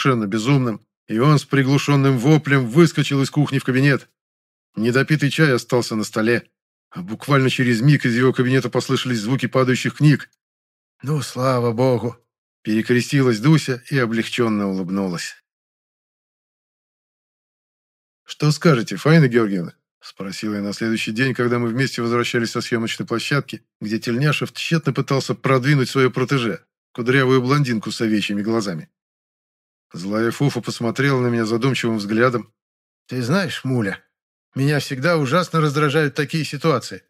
совершенно безумным, и он с приглушенным воплем выскочил из кухни в кабинет. Недопитый чай остался на столе, а буквально через миг из его кабинета послышались звуки падающих книг. «Ну, слава богу!» – перекрестилась Дуся и облегченно улыбнулась. «Что скажете, Фаина Георгиевна?» – спросил я на следующий день, когда мы вместе возвращались со съемочной площадки, где Тельняшев тщетно пытался продвинуть свое протеже, кудрявую блондинку с овечьими глазами. Злая Фуфа посмотрела на меня задумчивым взглядом. «Ты знаешь, Муля, меня всегда ужасно раздражают такие ситуации.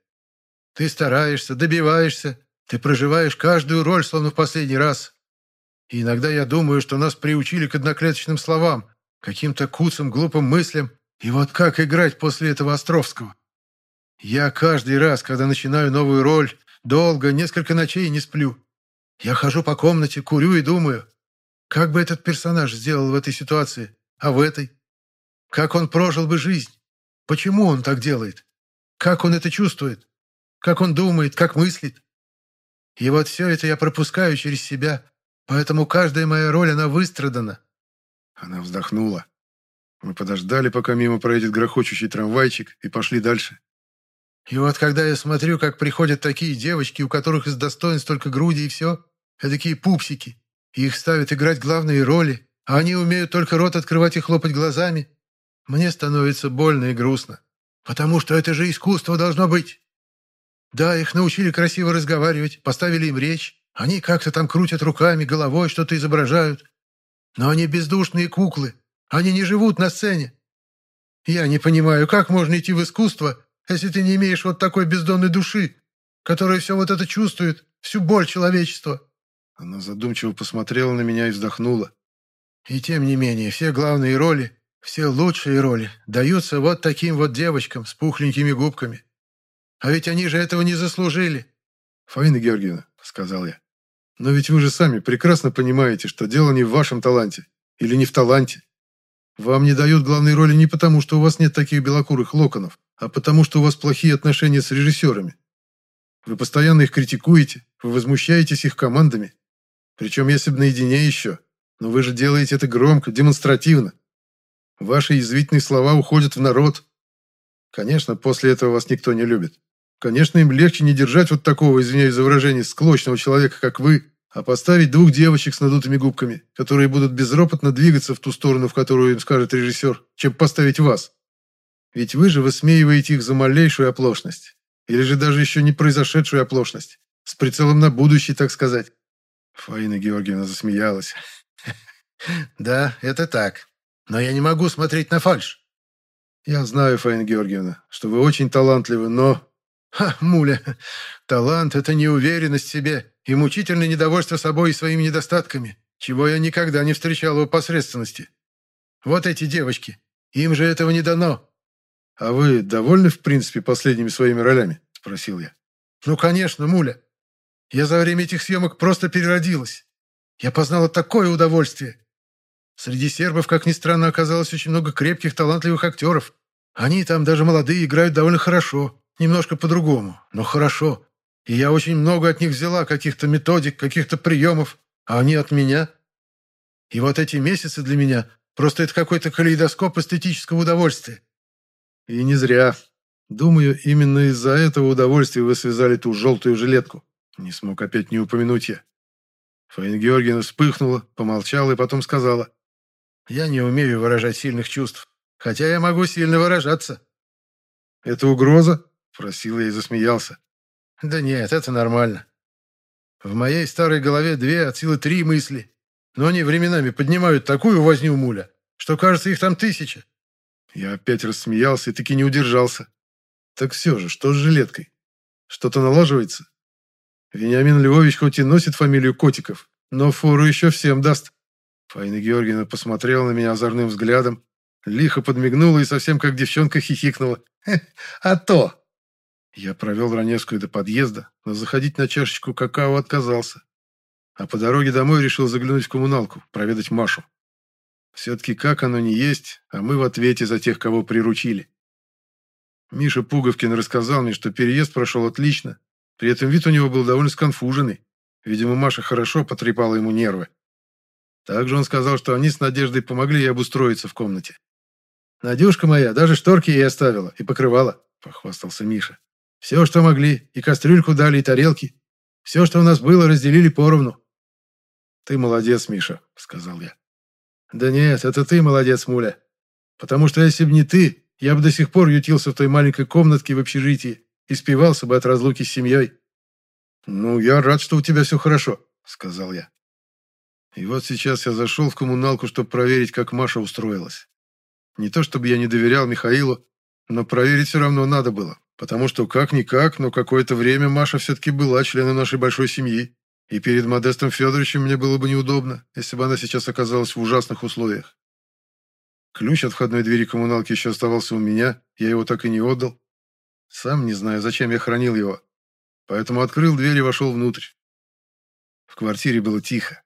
Ты стараешься, добиваешься, ты проживаешь каждую роль, словно в последний раз. И иногда я думаю, что нас приучили к одноклеточным словам, каким-то куцым глупым мыслям, и вот как играть после этого Островского? Я каждый раз, когда начинаю новую роль, долго, несколько ночей не сплю. Я хожу по комнате, курю и думаю, как бы этот персонаж сделал в этой ситуации, а в этой? Как он прожил бы жизнь? Почему он так делает? Как он это чувствует? Как он думает, как мыслит? И вот все это я пропускаю через себя, поэтому каждая моя роль, она выстрадана. Она вздохнула. Мы подождали, пока мимо проедет грохочущий трамвайчик, и пошли дальше. И вот когда я смотрю, как приходят такие девочки, у которых из достоинств только груди и все, такие пупсики, их ставят играть главные роли, а они умеют только рот открывать и хлопать глазами. Мне становится больно и грустно. Потому что это же искусство должно быть. Да, их научили красиво разговаривать, поставили им речь. Они как-то там крутят руками, головой, что-то изображают. Но они бездушные куклы. Они не живут на сцене. Я не понимаю, как можно идти в искусство, если ты не имеешь вот такой бездонной души, которая все вот это чувствует, всю боль человечества. Она задумчиво посмотрела на меня и вздохнула. И тем не менее, все главные роли, все лучшие роли даются вот таким вот девочкам с пухленькими губками. А ведь они же этого не заслужили. Фаина Георгиевна, сказал я, но ведь вы же сами прекрасно понимаете, что дело не в вашем таланте или не в таланте. Вам не дают главной роли не потому, что у вас нет таких белокурых локонов, а потому, что у вас плохие отношения с режиссерами. Вы постоянно их критикуете, вы возмущаетесь их командами, причем если бы наедине еще. Но вы же делаете это громко, демонстративно. Ваши язвительные слова уходят в народ. Конечно, после этого вас никто не любит. Конечно, им легче не держать вот такого, извиняюсь за выражение, склочного человека, как вы, а поставить двух девочек с надутыми губками, которые будут безропотно двигаться в ту сторону, в которую им скажет режиссер, чем поставить вас. Ведь вы же высмеиваете их за малейшую оплошность. Или же даже еще не произошедшую оплошность. С прицелом на будущее, так сказать. Фаина Георгиевна засмеялась. «Да, это так. Но я не могу смотреть на фальш. Я знаю, Фаина Георгиевна, что вы очень талантливы, но...» «Ха, муля, талант — это неуверенность в себе и мучительное недовольство собой и своими недостатками, чего я никогда не встречал в посредственности. Вот эти девочки, им же этого не дано». «А вы довольны, в принципе, последними своими ролями?» — спросил я. «Ну, конечно, муля. Я за время этих съемок просто переродилась. Я познала такое удовольствие. Среди сербов, как ни странно, оказалось очень много крепких, талантливых актеров. Они там даже молодые играют довольно хорошо, немножко по-другому, но хорошо. И я очень много от них взяла, каких-то методик, каких-то приемов, а они от меня. И вот эти месяцы для меня просто это какой-то калейдоскоп эстетического удовольствия. И не зря. Думаю, именно из-за этого удовольствия вы связали ту желтую жилетку. Не смог опять не упомянуть я. Фаина Георгиевна вспыхнула, помолчала и потом сказала. «Я не умею выражать сильных чувств, хотя я могу сильно выражаться». «Это угроза?» – просил я и засмеялся. «Да нет, это нормально. В моей старой голове две, от силы три мысли, но они временами поднимают такую возню муля, что кажется, их там тысяча». Я опять рассмеялся и таки не удержался. «Так все же, что с жилеткой? Что-то налаживается?» Вениамин Львович хоть и носит фамилию Котиков, но фору еще всем даст. Фаина Георгиевна посмотрела на меня озорным взглядом, лихо подмигнула и совсем как девчонка хихикнула. «А то!» Я провел Раневскую до подъезда, но заходить на чашечку какао отказался. А по дороге домой решил заглянуть в коммуналку, проведать Машу. Все-таки как оно не есть, а мы в ответе за тех, кого приручили. Миша Пуговкин рассказал мне, что переезд прошел отлично, при этом вид у него был довольно сконфуженный. Видимо, Маша хорошо потрепала ему нервы. Также он сказал, что они с Надеждой помогли ей обустроиться в комнате. «Надюшка моя даже шторки ей оставила и покрывала», — похвастался Миша. «Все, что могли, и кастрюльку дали, и тарелки. Все, что у нас было, разделили поровну». «Ты молодец, Миша», — сказал я. «Да нет, это ты молодец, Муля. Потому что если бы не ты, я бы до сих пор ютился в той маленькой комнатке в общежитии и спивался бы от разлуки с семьей». «Ну, я рад, что у тебя все хорошо», — сказал я. И вот сейчас я зашел в коммуналку, чтобы проверить, как Маша устроилась. Не то чтобы я не доверял Михаилу, но проверить все равно надо было, потому что как-никак, но какое-то время Маша все-таки была членом нашей большой семьи, и перед Модестом Федоровичем мне было бы неудобно, если бы она сейчас оказалась в ужасных условиях. Ключ от входной двери коммуналки еще оставался у меня, я его так и не отдал. Сам не знаю, зачем я хранил его. Поэтому открыл дверь и вошел внутрь. В квартире было тихо.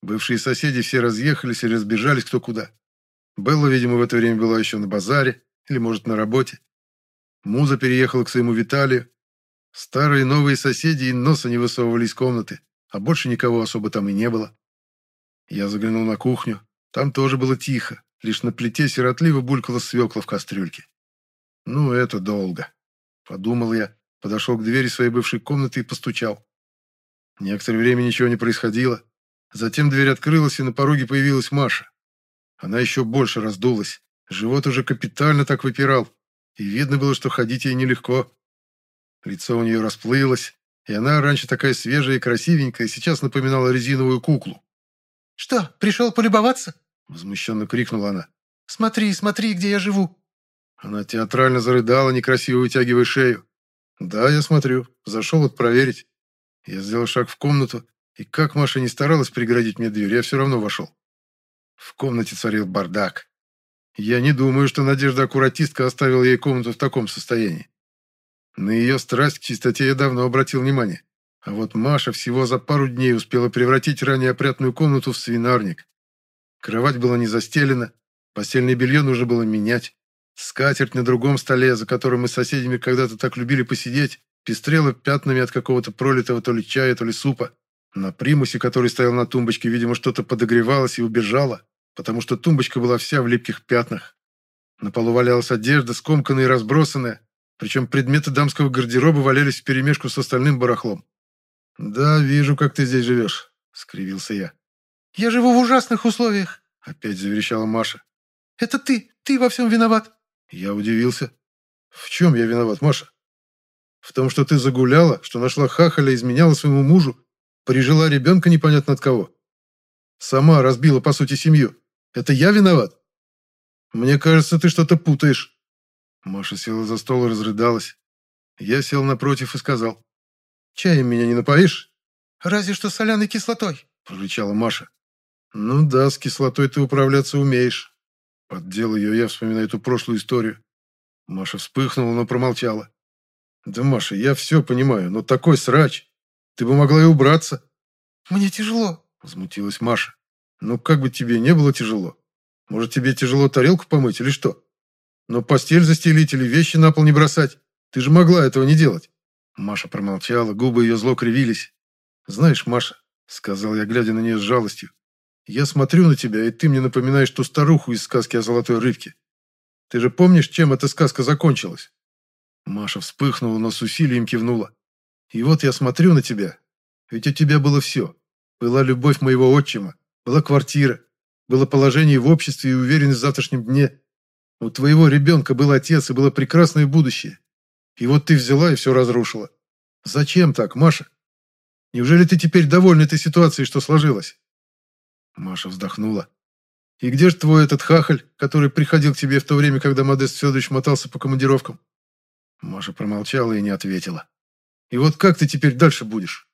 Бывшие соседи все разъехались и разбежались кто куда. Белла, видимо, в это время была еще на базаре или, может, на работе. Муза переехала к своему Виталию. Старые новые соседи и носа не высовывали из комнаты, а больше никого особо там и не было. Я заглянул на кухню. Там тоже было тихо, лишь на плите сиротливо булькала свекла в кастрюльке. «Ну, это долго», — подумал я, подошел к двери своей бывшей комнаты и постучал. Некоторое время ничего не происходило. Затем дверь открылась, и на пороге появилась Маша. Она еще больше раздулась. Живот уже капитально так выпирал. И видно было, что ходить ей нелегко. Лицо у нее расплылось, и она, раньше такая свежая и красивенькая, сейчас напоминала резиновую куклу. «Что, пришел полюбоваться?» Возмущенно крикнула она. «Смотри, смотри, где я живу!» Она театрально зарыдала, некрасиво вытягивая шею. «Да, я смотрю. Зашел вот проверить». Я сделал шаг в комнату, и как Маша не старалась преградить мне дверь, я все равно вошел. В комнате царил бардак. Я не думаю, что Надежда-аккуратистка оставила ей комнату в таком состоянии. На ее страсть к чистоте я давно обратил внимание. А вот Маша всего за пару дней успела превратить ранее опрятную комнату в свинарник. Кровать была не застелена, постельное белье нужно было менять. Скатерть на другом столе, за которым мы с соседями когда-то так любили посидеть, пестрела пятнами от какого-то пролитого то ли чая, то ли супа. На примусе, который стоял на тумбочке, видимо, что-то подогревалось и убежало потому что тумбочка была вся в липких пятнах. На полу валялась одежда, скомканная и разбросанная, причем предметы дамского гардероба валялись вперемешку с остальным барахлом. «Да, вижу, как ты здесь живешь», — скривился я. «Я живу в ужасных условиях», — опять заверещала Маша. «Это ты, ты во всем виноват». Я удивился. «В чем я виноват, Маша?» «В том, что ты загуляла, что нашла хахаля, изменяла своему мужу, прижила ребенка непонятно от кого. Сама разбила, по сути, семью. Это я виноват? Мне кажется, ты что-то путаешь. Маша села за стол и разрыдалась. Я сел напротив и сказал. Чаем меня не напоишь? Разве что соляной кислотой, прорычала Маша. Ну да, с кислотой ты управляться умеешь. Поддел ее я, вспоминая эту прошлую историю. Маша вспыхнула, но промолчала. Да, Маша, я все понимаю, но такой срач. Ты бы могла и убраться. Мне тяжело, возмутилась Маша. Ну, как бы тебе не было тяжело. Может, тебе тяжело тарелку помыть или что? Но постель застелить или вещи на пол не бросать. Ты же могла этого не делать. Маша промолчала, губы ее зло кривились. «Знаешь, Маша», — сказал я, глядя на нее с жалостью, «я смотрю на тебя, и ты мне напоминаешь ту старуху из сказки о золотой рыбке. Ты же помнишь, чем эта сказка закончилась?» Маша вспыхнула, но с усилием кивнула. «И вот я смотрю на тебя. Ведь у тебя было все. Была любовь моего отчима, была квартира, было положение в обществе и уверенность в завтрашнем дне. У твоего ребенка был отец и было прекрасное будущее. И вот ты взяла и все разрушила. Зачем так, Маша? Неужели ты теперь довольна этой ситуацией, что сложилось?» Маша вздохнула. «И где же твой этот хахаль, который приходил к тебе в то время, когда Модест Федорович мотался по командировкам?» Маша промолчала и не ответила. «И вот как ты теперь дальше будешь?»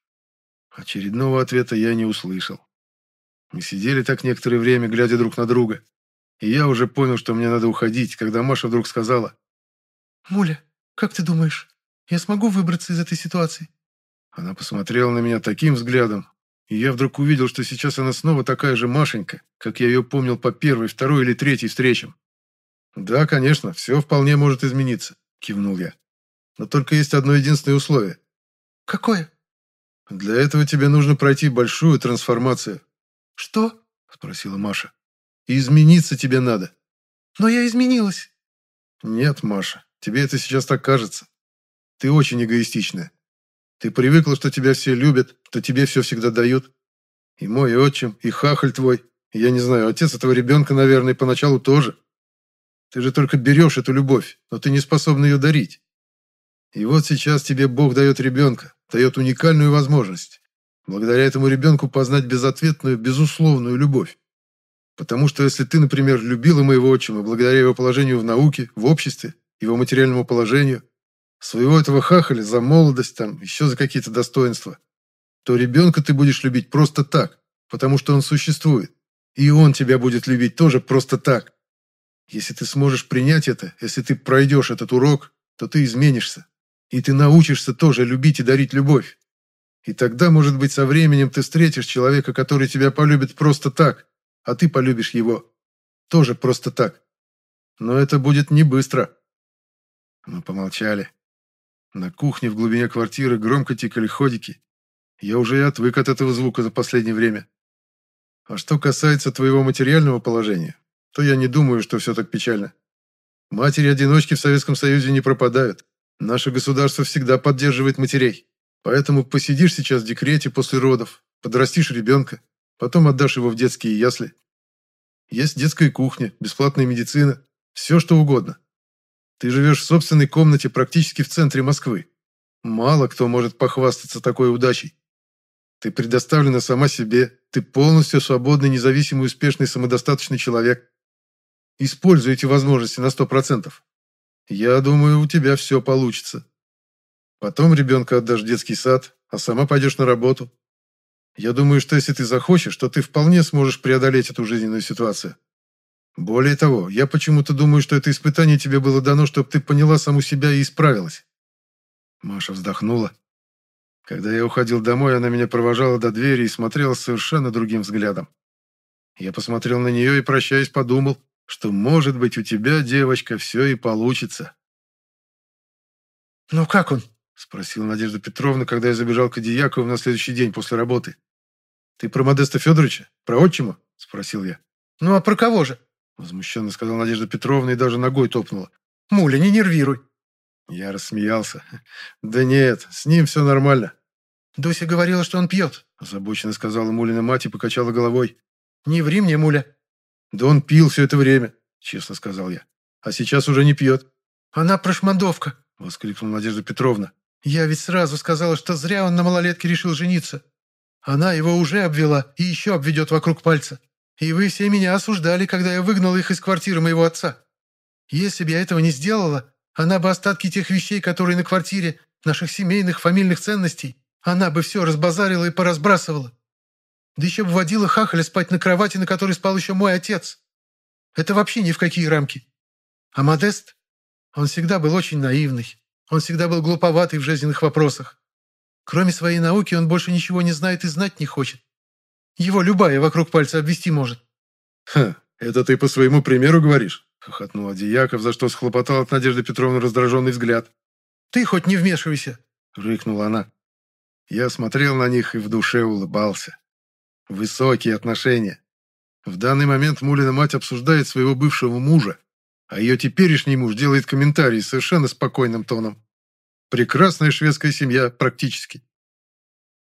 Очередного ответа я не услышал. Мы сидели так некоторое время, глядя друг на друга. И я уже понял, что мне надо уходить, когда Маша вдруг сказала. «Муля, как ты думаешь, я смогу выбраться из этой ситуации?» Она посмотрела на меня таким взглядом, и я вдруг увидел, что сейчас она снова такая же Машенька, как я ее помнил по первой, второй или третьей встречам. «Да, конечно, все вполне может измениться», — кивнул я. «Но только есть одно единственное условие». «Какое?» Для этого тебе нужно пройти большую трансформацию. Что? — спросила Маша. «Измениться тебе надо». «Но я изменилась». «Нет, Маша, тебе это сейчас так кажется. Ты очень эгоистичная. Ты привыкла, что тебя все любят, что тебе все всегда дают. И мой отчим, и хахаль твой, и, я не знаю, отец этого ребенка, наверное, поначалу тоже. Ты же только берешь эту любовь, но ты не способна ее дарить. И вот сейчас тебе Бог дает ребенка, дает уникальную возможность. Благодаря этому ребенку познать безответную, безусловную любовь. Потому что если ты, например, любила моего отчима благодаря его положению в науке, в обществе, его материальному положению, своего этого хахаля за молодость, там, еще за какие-то достоинства, то ребенка ты будешь любить просто так, потому что он существует. И он тебя будет любить тоже просто так. Если ты сможешь принять это, если ты пройдешь этот урок, то ты изменишься. И ты научишься тоже любить и дарить любовь. И тогда, может быть, со временем ты встретишь человека, который тебя полюбит просто так, а ты полюбишь его. Тоже просто так. Но это будет не быстро. Мы помолчали. На кухне в глубине квартиры громко тикали ходики. Я уже и отвык от этого звука за последнее время. А что касается твоего материального положения, то я не думаю, что все так печально. Матери-одиночки в Советском Союзе не пропадают. Наше государство всегда поддерживает матерей. Поэтому посидишь сейчас в декрете после родов, подрастишь ребенка, Потом отдашь его в детские ясли. Есть детская кухня, бесплатная медицина, все что угодно. Ты живешь в собственной комнате практически в центре Москвы. Мало кто может похвастаться такой удачей. Ты предоставлена сама себе, ты полностью свободный, независимый, успешный, самодостаточный человек. Используй эти возможности на сто процентов. Я думаю, у тебя все получится. Потом ребенка отдашь в детский сад, а сама пойдешь на работу. Я думаю, что если ты захочешь, то ты вполне сможешь преодолеть эту жизненную ситуацию. Более того, я почему-то думаю, что это испытание тебе было дано, чтобы ты поняла саму себя и исправилась. Маша вздохнула. Когда я уходил домой, она меня провожала до двери и смотрела совершенно другим взглядом. Я посмотрел на нее и, прощаясь, подумал, что, может быть, у тебя, девочка, все и получится. «Ну как он?» – спросила Надежда Петровна, когда я забежал к Адиякову на следующий день после работы. «Ты про Модеста Федоровича? Про отчима?» – спросил я. «Ну а про кого же?» – возмущенно сказала Надежда Петровна и даже ногой топнула. «Муля, не нервируй!» Я рассмеялся. «Да нет, с ним все нормально». «Дуся говорила, что он пьет», – озабоченно сказала Мулина мать и покачала головой. «Не ври мне, Муля». «Да он пил все это время», – честно сказал я. «А сейчас уже не пьет». «Она прошмандовка», – воскликнула Надежда Петровна. «Я ведь сразу сказала, что зря он на малолетке решил жениться. Она его уже обвела и еще обведет вокруг пальца. И вы все меня осуждали, когда я выгнал их из квартиры моего отца. Если бы я этого не сделала, она бы остатки тех вещей, которые на квартире, наших семейных, фамильных ценностей, она бы все разбазарила и поразбрасывала. Да еще бы водила хахаля спать на кровати, на которой спал еще мой отец. Это вообще ни в какие рамки. А Модест? Он всегда был очень наивный. Он всегда был глуповатый в жизненных вопросах. Кроме своей науки он больше ничего не знает и знать не хочет. Его любая вокруг пальца обвести может». «Ха, это ты по своему примеру говоришь?» — хохотнул Адияков, за что схлопотал от Надежды Петровны раздраженный взгляд. «Ты хоть не вмешивайся!» — рыкнула она. Я смотрел на них и в душе улыбался. Высокие отношения. В данный момент Мулина мать обсуждает своего бывшего мужа, а ее теперешний муж делает комментарии совершенно спокойным тоном. Прекрасная шведская семья, практически.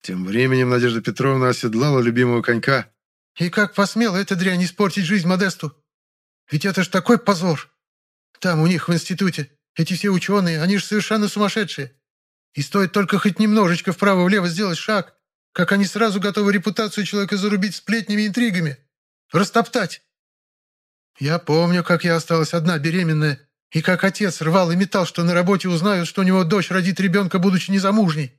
Тем временем Надежда Петровна оседлала любимого конька. «И как посмела эта дрянь испортить жизнь Модесту? Ведь это ж такой позор! Там у них в институте эти все ученые, они же совершенно сумасшедшие. И стоит только хоть немножечко вправо-влево сделать шаг, как они сразу готовы репутацию человека зарубить сплетнями и интригами. Растоптать. Я помню, как я осталась одна беременная, и как отец рвал и метал, что на работе узнают, что у него дочь родит ребенка, будучи незамужней.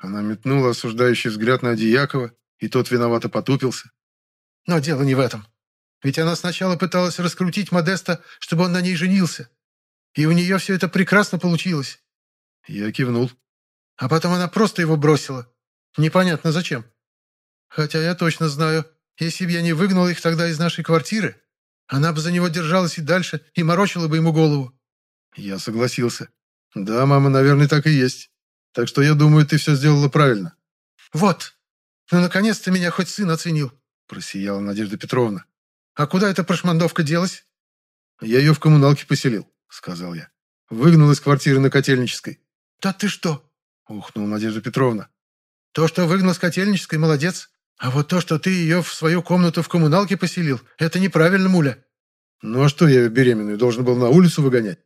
Она метнула осуждающий взгляд на Дьякова, и тот виновато потупился. Но дело не в этом. Ведь она сначала пыталась раскрутить Модеста, чтобы он на ней женился. И у нее все это прекрасно получилось. Я кивнул. А потом она просто его бросила. Непонятно зачем. Хотя я точно знаю, если бы я не выгнал их тогда из нашей квартиры, она бы за него держалась и дальше, и морочила бы ему голову. Я согласился. Да, мама, наверное, так и есть. Так что я думаю, ты все сделала правильно. Вот. Ну, наконец-то меня хоть сын оценил. просияла Надежда Петровна. «А куда эта прошмандовка делась?» «Я ее в коммуналке поселил», — сказал я. «Выгнал из квартиры на Котельнической». «Да ты что?» — ухнула Надежда Петровна. «То, что выгнал с Котельнической, молодец. А вот то, что ты ее в свою комнату в коммуналке поселил, это неправильно, Муля». «Ну а что я ее беременную должен был на улицу выгонять?»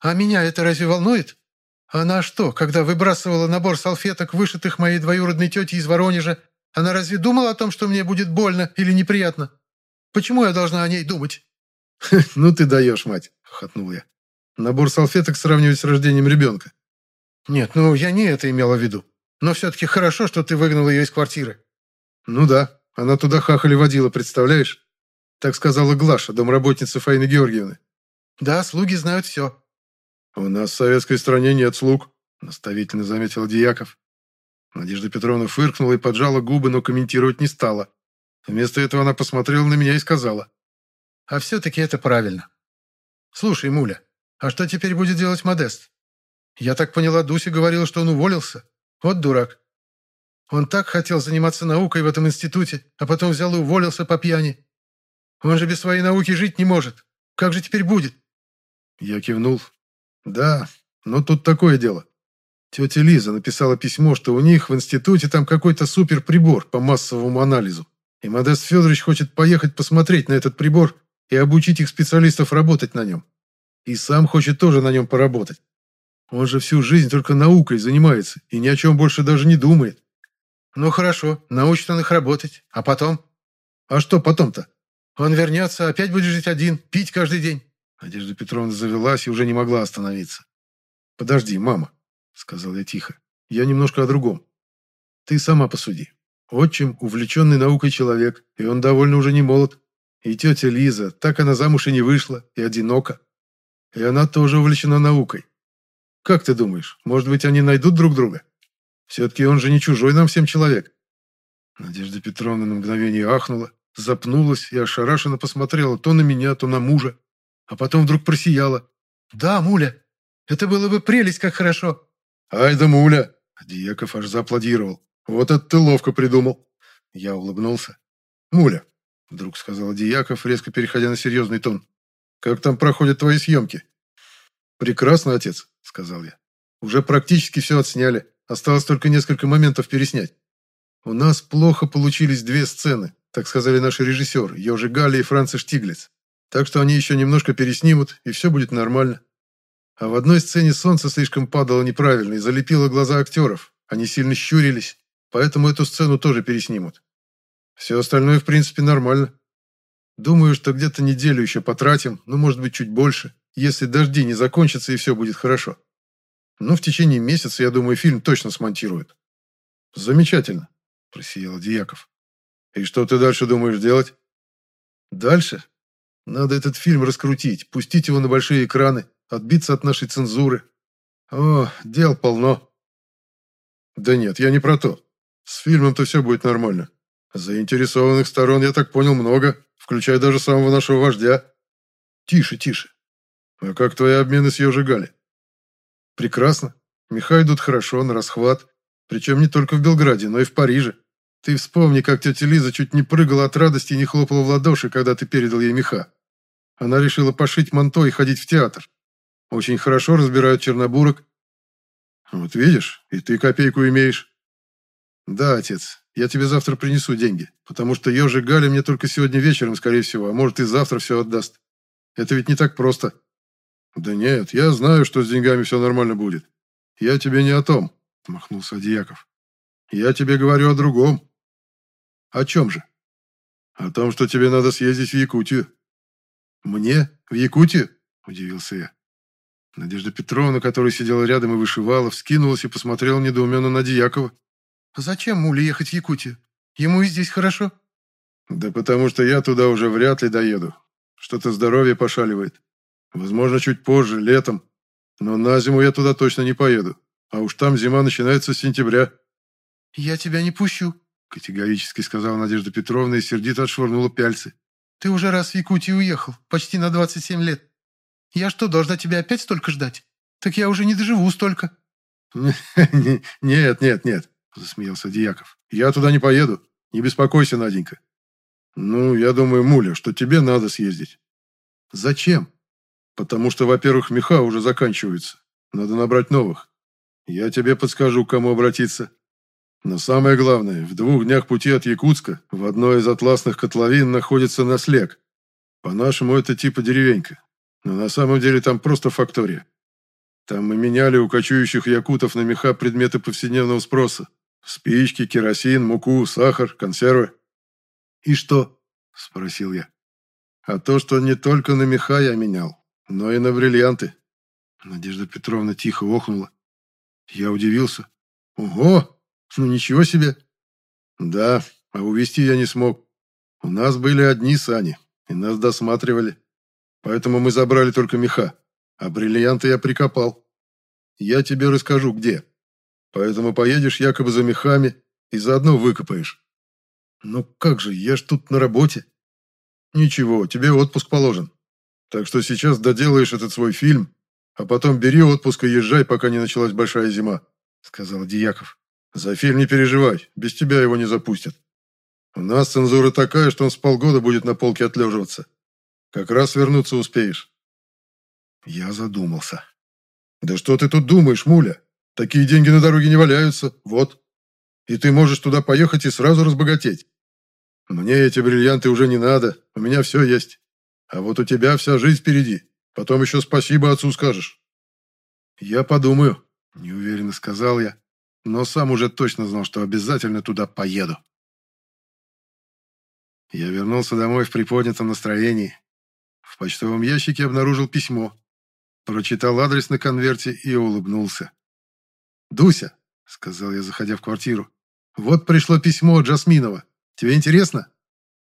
«А меня это разве волнует? Она что, когда выбрасывала набор салфеток, вышитых моей двоюродной тете из Воронежа, она разве думала о том, что мне будет больно или неприятно? Почему я должна о ней думать?» «Ну ты даешь, мать!» — хохотнул я. «Набор салфеток сравнивать с рождением ребенка». «Нет, ну я не это имела в виду. Но все-таки хорошо, что ты выгнал ее из квартиры». «Ну да, она туда хахали водила, представляешь? Так сказала Глаша, домработница Фаины Георгиевны». «Да, слуги знают все». «У нас в советской стране нет слуг», — наставительно заметил Дьяков. Надежда Петровна фыркнула и поджала губы, но комментировать не стала. Вместо этого она посмотрела на меня и сказала. «А все-таки это правильно. Слушай, Муля, а что теперь будет делать Модест? Я так поняла, Дуся говорила, что он уволился. Вот дурак. Он так хотел заниматься наукой в этом институте, а потом взял и уволился по пьяни. Он же без своей науки жить не может. Как же теперь будет?» Я кивнул. «Да, но тут такое дело. Тетя Лиза написала письмо, что у них в институте там какой-то суперприбор по массовому анализу. И Модест Федорович хочет поехать посмотреть на этот прибор и обучить их специалистов работать на нем. И сам хочет тоже на нем поработать. Он же всю жизнь только наукой занимается и ни о чем больше даже не думает. Ну хорошо, научит он их работать. А потом? А что потом-то? Он вернется, опять будет жить один, пить каждый день. Надежда Петровна завелась и уже не могла остановиться. «Подожди, мама», — сказал я тихо. «Я немножко о другом. Ты сама посуди. Отчим – увлеченный наукой человек, и он довольно уже не молод. И тетя Лиза, так она замуж и не вышла, и одинока. И она тоже увлечена наукой. Как ты думаешь, может быть, они найдут друг друга? Все-таки он же не чужой нам всем человек». Надежда Петровна на мгновение ахнула, запнулась и ошарашенно посмотрела то на меня, то на мужа, а потом вдруг просияла. «Да, Муля, это было бы прелесть, как хорошо. «Ай да муля!» Дьяков аж зааплодировал. «Вот это ты ловко придумал!» Я улыбнулся. «Муля!» Вдруг сказал Дьяков, резко переходя на серьезный тон. «Как там проходят твои съемки?» «Прекрасно, отец», — сказал я. «Уже практически все отсняли. Осталось только несколько моментов переснять. У нас плохо получились две сцены, так сказали наши режиссеры, Ёжи Галя и Францис Штиглиц. Так что они еще немножко переснимут, и все будет нормально. А в одной сцене солнце слишком падало неправильно и залепило глаза актеров. Они сильно щурились, поэтому эту сцену тоже переснимут. Все остальное, в принципе, нормально. Думаю, что где-то неделю еще потратим, ну, может быть, чуть больше, если дожди не закончатся и все будет хорошо. Ну, в течение месяца, я думаю, фильм точно смонтируют. Замечательно, просиял Дьяков. И что ты дальше думаешь делать? Дальше? Надо этот фильм раскрутить, пустить его на большие экраны, отбиться от нашей цензуры. О, дел полно. Да нет, я не про то. С фильмом-то все будет нормально. Заинтересованных сторон, я так понял, много, включая даже самого нашего вождя. Тише, тише. А как твои обмены с Ёжигали? Прекрасно. Меха идут хорошо, на расхват. Причем не только в Белграде, но и в Париже. Ты вспомни, как тетя Лиза чуть не прыгала от радости и не хлопала в ладоши, когда ты передал ей меха. Она решила пошить манто и ходить в театр. Очень хорошо разбирают чернобурок. Вот видишь, и ты копейку имеешь. Да, отец, я тебе завтра принесу деньги, потому что ежи Галя мне только сегодня вечером, скорее всего, а может и завтра все отдаст. Это ведь не так просто. Да нет, я знаю, что с деньгами все нормально будет. Я тебе не о том, махнулся Дьяков. Я тебе говорю о другом. О чем же? О том, что тебе надо съездить в Якутию. Мне? В Якутию? Удивился я. Надежда Петровна, которая сидела рядом и вышивала, вскинулась и посмотрела недоуменно на Дьякова. «А зачем Муле ехать в Якутию? Ему и здесь хорошо». «Да потому что я туда уже вряд ли доеду. Что-то здоровье пошаливает. Возможно, чуть позже, летом. Но на зиму я туда точно не поеду. А уж там зима начинается с сентября». «Я тебя не пущу», — категорически сказала Надежда Петровна и сердито отшвырнула пяльцы. «Ты уже раз в Якутию уехал, почти на 27 лет. Я что, должна тебя опять столько ждать? Так я уже не доживу столько». «Нет, нет, нет», – засмеялся Дьяков. «Я туда не поеду. Не беспокойся, Наденька. Ну, я думаю, Муля, что тебе надо съездить. Зачем? Потому что, во-первых, меха уже заканчиваются. Надо набрать новых. Я тебе подскажу, к кому обратиться. Но самое главное, в двух днях пути от Якутска в одной из атласных котловин находится наслег. По-нашему, это типа деревенька. Но на самом деле там просто фактория. Там мы меняли у кочующих якутов на меха предметы повседневного спроса. Спички, керосин, муку, сахар, консервы. «И что?» – спросил я. «А то, что не только на меха я менял, но и на бриллианты». Надежда Петровна тихо охнула. Я удивился. «Ого! Ну ничего себе!» «Да, а увезти я не смог. У нас были одни сани, и нас досматривали. Поэтому мы забрали только меха, а бриллианты я прикопал. Я тебе расскажу, где. Поэтому поедешь якобы за мехами и заодно выкопаешь». «Ну как же, я ж тут на работе». «Ничего, тебе отпуск положен. Так что сейчас доделаешь этот свой фильм, а потом бери отпуск и езжай, пока не началась большая зима», — сказал Дьяков. «За фильм не переживай, без тебя его не запустят. У нас цензура такая, что он с полгода будет на полке отлеживаться. Как раз вернуться успеешь». Я задумался. «Да что ты тут думаешь, муля? Такие деньги на дороге не валяются, вот. И ты можешь туда поехать и сразу разбогатеть. Мне эти бриллианты уже не надо, у меня все есть. А вот у тебя вся жизнь впереди. Потом еще спасибо отцу скажешь». «Я подумаю», – неуверенно сказал я, но сам уже точно знал, что обязательно туда поеду. Я вернулся домой в приподнятом настроении. В почтовом ящике обнаружил письмо. Прочитал адрес на конверте и улыбнулся. «Дуся», — сказал я, заходя в квартиру, — «вот пришло письмо от Джасминова. Тебе интересно?»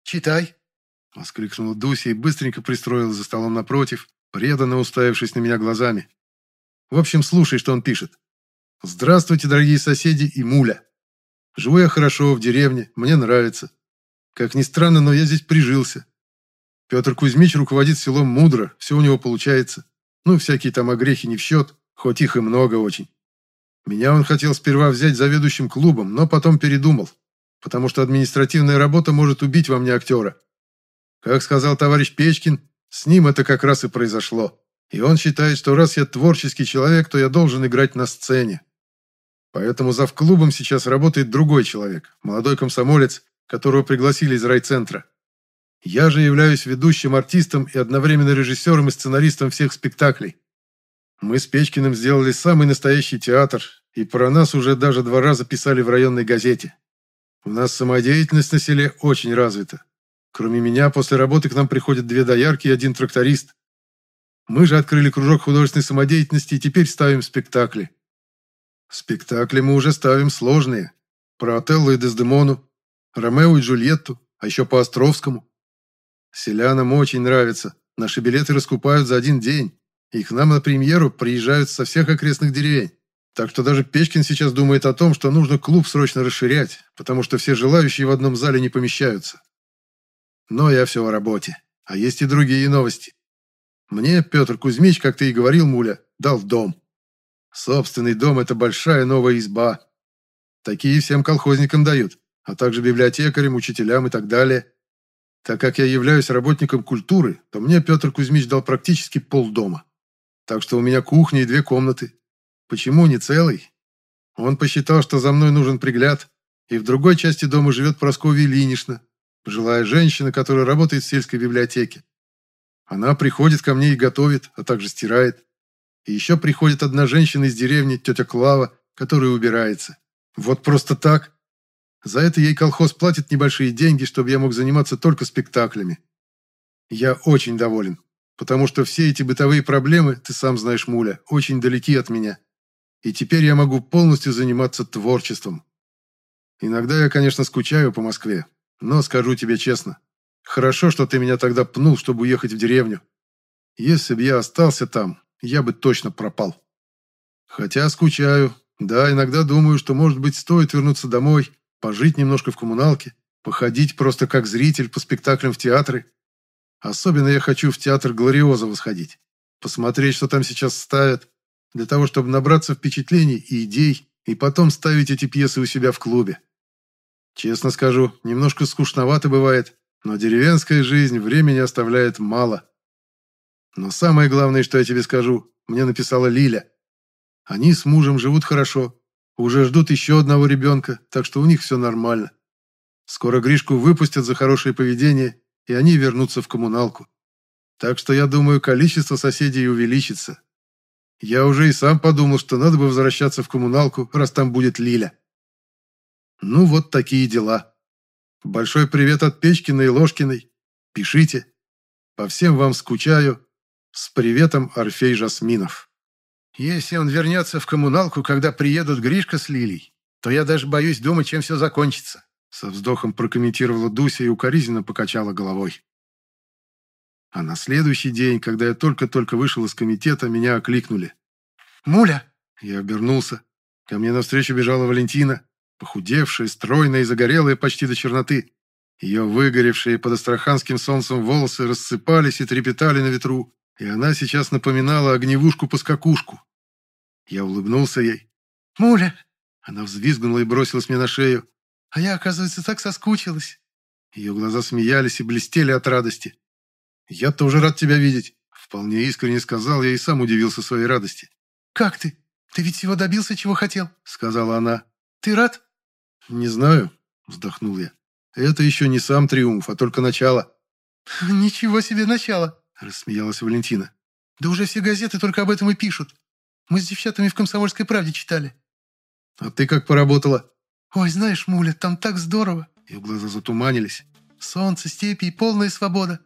«Читай», — воскликнула Дуся и быстренько пристроилась за столом напротив, преданно уставившись на меня глазами. В общем, слушай, что он пишет. «Здравствуйте, дорогие соседи и муля. Живу я хорошо в деревне, мне нравится. Как ни странно, но я здесь прижился. Петр Кузьмич руководит селом мудро, все у него получается. Ну, всякие там огрехи не в счет, хоть их и много очень. Меня он хотел сперва взять заведующим клубом, но потом передумал, потому что административная работа может убить во мне актера. Как сказал товарищ Печкин, с ним это как раз и произошло. И он считает, что раз я творческий человек, то я должен играть на сцене. Поэтому за клубом сейчас работает другой человек, молодой комсомолец, которого пригласили из райцентра. Я же являюсь ведущим артистом и одновременно режиссером и сценаристом всех спектаклей. Мы с Печкиным сделали самый настоящий театр, и про нас уже даже два раза писали в районной газете. У нас самодеятельность на селе очень развита. Кроме меня, после работы к нам приходят две доярки и один тракторист. Мы же открыли кружок художественной самодеятельности и теперь ставим спектакли. Спектакли мы уже ставим сложные. Про Отелло и Дездемону, Ромео и Джульетту, а еще по Островскому. Селянам очень нравится. Наши билеты раскупают за один день. И к нам на премьеру приезжают со всех окрестных деревень. Так что даже Печкин сейчас думает о том, что нужно клуб срочно расширять, потому что все желающие в одном зале не помещаются. Но я все о работе. А есть и другие новости. Мне Петр Кузьмич, как ты и говорил, Муля, дал дом. Собственный дом – это большая новая изба. Такие всем колхозникам дают, а также библиотекарям, учителям и так далее. Так как я являюсь работником культуры, то мне Петр Кузьмич дал практически полдома. Так что у меня кухня и две комнаты. Почему не целый? Он посчитал, что за мной нужен пригляд, и в другой части дома живет Прасковья Ильинична, пожилая женщина, которая работает в сельской библиотеке. Она приходит ко мне и готовит, а также стирает. И еще приходит одна женщина из деревни, тетя Клава, которая убирается. Вот просто так. За это ей колхоз платит небольшие деньги, чтобы я мог заниматься только спектаклями. Я очень доволен, потому что все эти бытовые проблемы, ты сам знаешь, Муля, очень далеки от меня. И теперь я могу полностью заниматься творчеством. Иногда я, конечно, скучаю по Москве, но скажу тебе честно, хорошо, что ты меня тогда пнул, чтобы уехать в деревню. Если бы я остался там, я бы точно пропал. Хотя скучаю. Да, иногда думаю, что, может быть, стоит вернуться домой, пожить немножко в коммуналке, походить просто как зритель по спектаклям в театры. Особенно я хочу в театр Глориоза восходить, посмотреть, что там сейчас ставят, для того, чтобы набраться впечатлений и идей, и потом ставить эти пьесы у себя в клубе. Честно скажу, немножко скучновато бывает, Но деревенская жизнь времени оставляет мало. Но самое главное, что я тебе скажу, мне написала Лиля. Они с мужем живут хорошо, уже ждут еще одного ребенка, так что у них все нормально. Скоро Гришку выпустят за хорошее поведение, и они вернутся в коммуналку. Так что я думаю, количество соседей увеличится. Я уже и сам подумал, что надо бы возвращаться в коммуналку, раз там будет Лиля. Ну, вот такие дела. Большой привет от Печкиной и Ложкиной. Пишите. По всем вам скучаю. С приветом, Орфей Жасминов. Если он вернется в коммуналку, когда приедут Гришка с Лилей, то я даже боюсь думать, чем все закончится. Со вздохом прокомментировала Дуся и укоризненно покачала головой. А на следующий день, когда я только-только вышел из комитета, меня окликнули. «Муля!» Я обернулся. Ко мне навстречу бежала Валентина, похудевшая, стройная и загорелая почти до черноты. Ее выгоревшие под астраханским солнцем волосы рассыпались и трепетали на ветру, и она сейчас напоминала огневушку-поскакушку. Я улыбнулся ей. «Муля!» Она взвизгнула и бросилась мне на шею. «А я, оказывается, так соскучилась». Ее глаза смеялись и блестели от радости. «Я тоже рад тебя видеть», — вполне искренне сказал я и сам удивился своей радости. «Как ты? Ты ведь всего добился, чего хотел», — сказала она. «Ты рад?» «Не знаю», — вздохнул я. «Это еще не сам триумф, а только начало». «Ничего себе начало», — рассмеялась Валентина. «Да уже все газеты только об этом и пишут. Мы с девчатами в «Комсомольской правде» читали». «А ты как поработала?» «Ой, знаешь, Муля, там так здорово». Ее глаза затуманились. «Солнце, степи и полная свобода.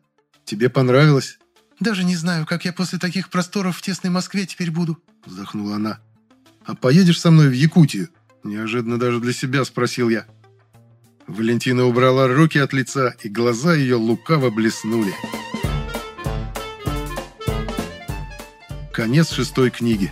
Тебе понравилось?» «Даже не знаю, как я после таких просторов в тесной Москве теперь буду», — вздохнула она. «А поедешь со мной в Якутию?» Неожиданно даже для себя спросил я. Валентина убрала руки от лица, и глаза ее лукаво блеснули. Конец шестой книги.